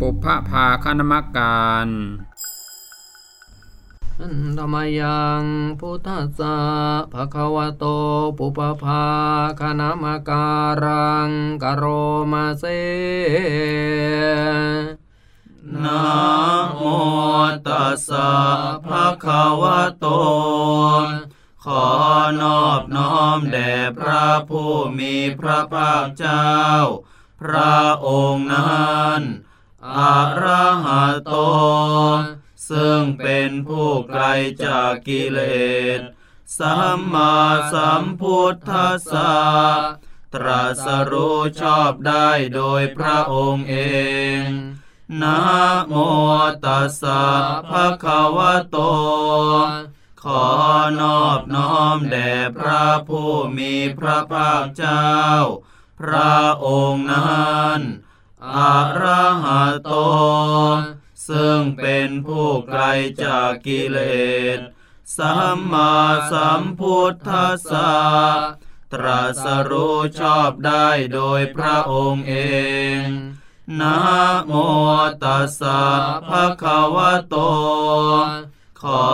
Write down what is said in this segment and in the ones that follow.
ปุพพภาคณมการธรรมยังพุทธัสสะภะคะวะโตปุปภาคณามการังกะโรมาเซนะโมตัสสะภะคะวะโต ขอนอบน้อมแด่พระผู้มีพระภาคเจ้า พระองค์นั้น อะระหะโต ซึ่งเป็นผู้ไกลจากกิเลส สัมมาสัมพุทธัสสะตรัสรู้ชอบได้โดยพระองค์เองนะโมตัสสะภะคะวะโต ขอนอบน้อมแด่พระผู้มีพระภาคเจ้า พระองค์นั้น อะระหะโต ซึ่งเป็นผู้ไกลจากกิเลส สัมมาสัมพุทธัสสะตรัสรู้ชอบได้โดยพระองค์เองนะโมตัสสะภะคะวะโต ขอ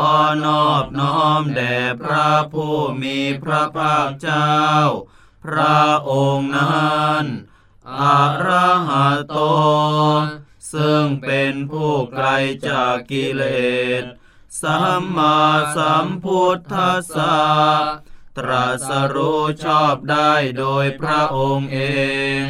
นอบน้อมแด่พระผู้มีพระภาคเจ้า พระองค์นั้น อะระหะโต ซึ่งเป็นผู้ไกลจากกิเลส สัมมาสัมพุทธัสสะตรัสรู้ชอบได้โดยพระองค์เอง